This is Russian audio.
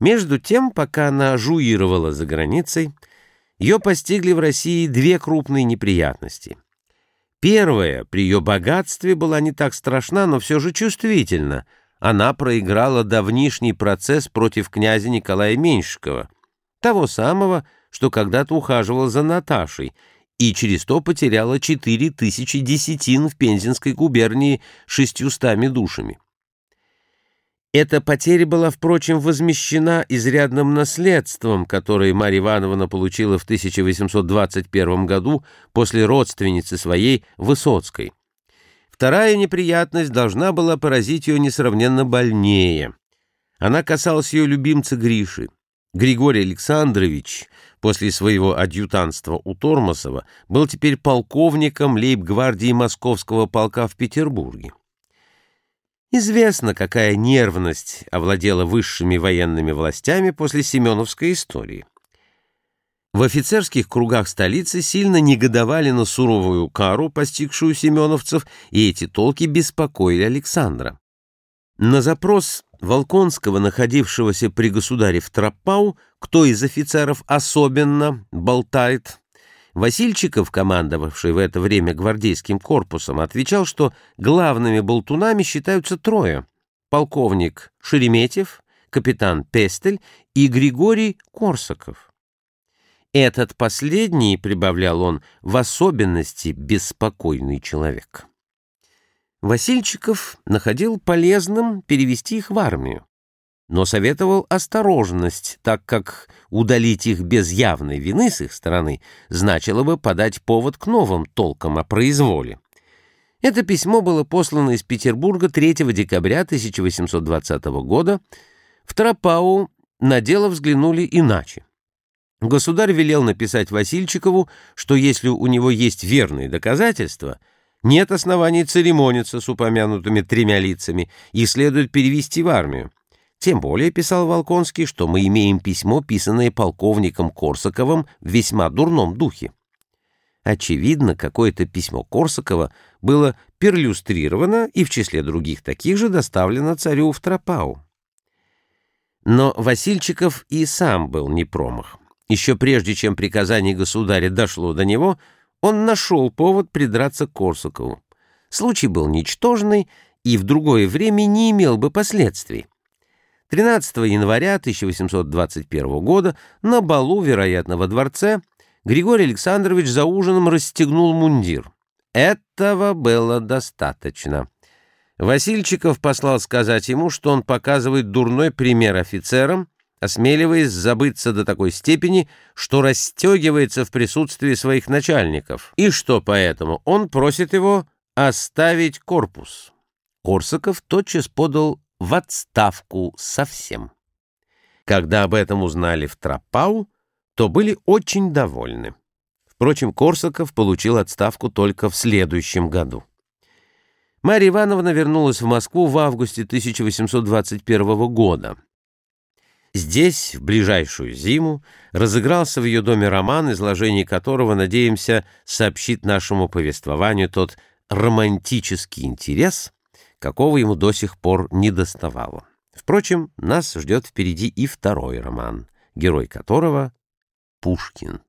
Между тем, пока она жуировала за границей, ее постигли в России две крупные неприятности. Первая, при ее богатстве, была не так страшна, но все же чувствительна. Она проиграла давнишний процесс против князя Николая Меньшикова, того самого, что когда-то ухаживал за Наташей, и через то потеряла четыре тысячи десятин в Пензенской губернии шестьюстами душами. Эта потеря была, впрочем, возмещена изрядным наследством, которое Марья Ивановна получила в 1821 году после родственницы своей Высоцкой. Вторая неприятность должна была поразить ее несравненно больнее. Она касалась ее любимца Гриши. Григорий Александрович после своего адъютантства у Тормосова был теперь полковником лейб-гвардии Московского полка в Петербурге. Известно, какая нервность овладела высшими военными властями после Семеновской истории. В офицерских кругах столицы сильно негодовали на суровую кару, постигшую семеновцев, и эти толки беспокоили Александра. На запрос Волконского, находившегося при государе в Тропау, кто из офицеров особенно болтает, Васильчиков, командовавший в это время гвардейским корпусом, отвечал, что главными болтунами считаются трое — полковник Шереметьев, капитан Пестель и Григорий Корсаков. Этот последний, прибавлял он, в особенности беспокойный человек. Васильчиков находил полезным перевести их в армию но советовал осторожность, так как удалить их без явной вины с их стороны значило бы подать повод к новым толкам о произволе. Это письмо было послано из Петербурга 3 декабря 1820 года. В Тропау на дело взглянули иначе. Государь велел написать Васильчикову, что если у него есть верные доказательства, нет оснований церемониться с упомянутыми тремя лицами и следует перевести в армию. Тем более, писал Волконский, что мы имеем письмо, писанное полковником Корсаковым в весьма дурном духе. Очевидно, какое-то письмо Корсакова было перлюстрировано и в числе других таких же доставлено царю в Тропау. Но Васильчиков и сам был не промах. Еще прежде, чем приказание государя дошло до него, он нашел повод придраться к Корсакову. Случай был ничтожный и в другое время не имел бы последствий. 13 января 1821 года на балу, вероятно, во дворце, Григорий Александрович за ужином расстегнул мундир. Этого было достаточно. Васильчиков послал сказать ему, что он показывает дурной пример офицерам, осмеливаясь забыться до такой степени, что расстегивается в присутствии своих начальников, и что поэтому он просит его оставить корпус. Корсаков тотчас подал в отставку совсем. Когда об этом узнали в Тропау, то были очень довольны. Впрочем, Корсаков получил отставку только в следующем году. Марья Ивановна вернулась в Москву в августе 1821 года. Здесь, в ближайшую зиму, разыгрался в ее доме роман, изложение которого, надеемся, сообщит нашему повествованию тот романтический интерес, какого ему до сих пор не доставало. Впрочем, нас ждет впереди и второй роман, герой которого — Пушкин.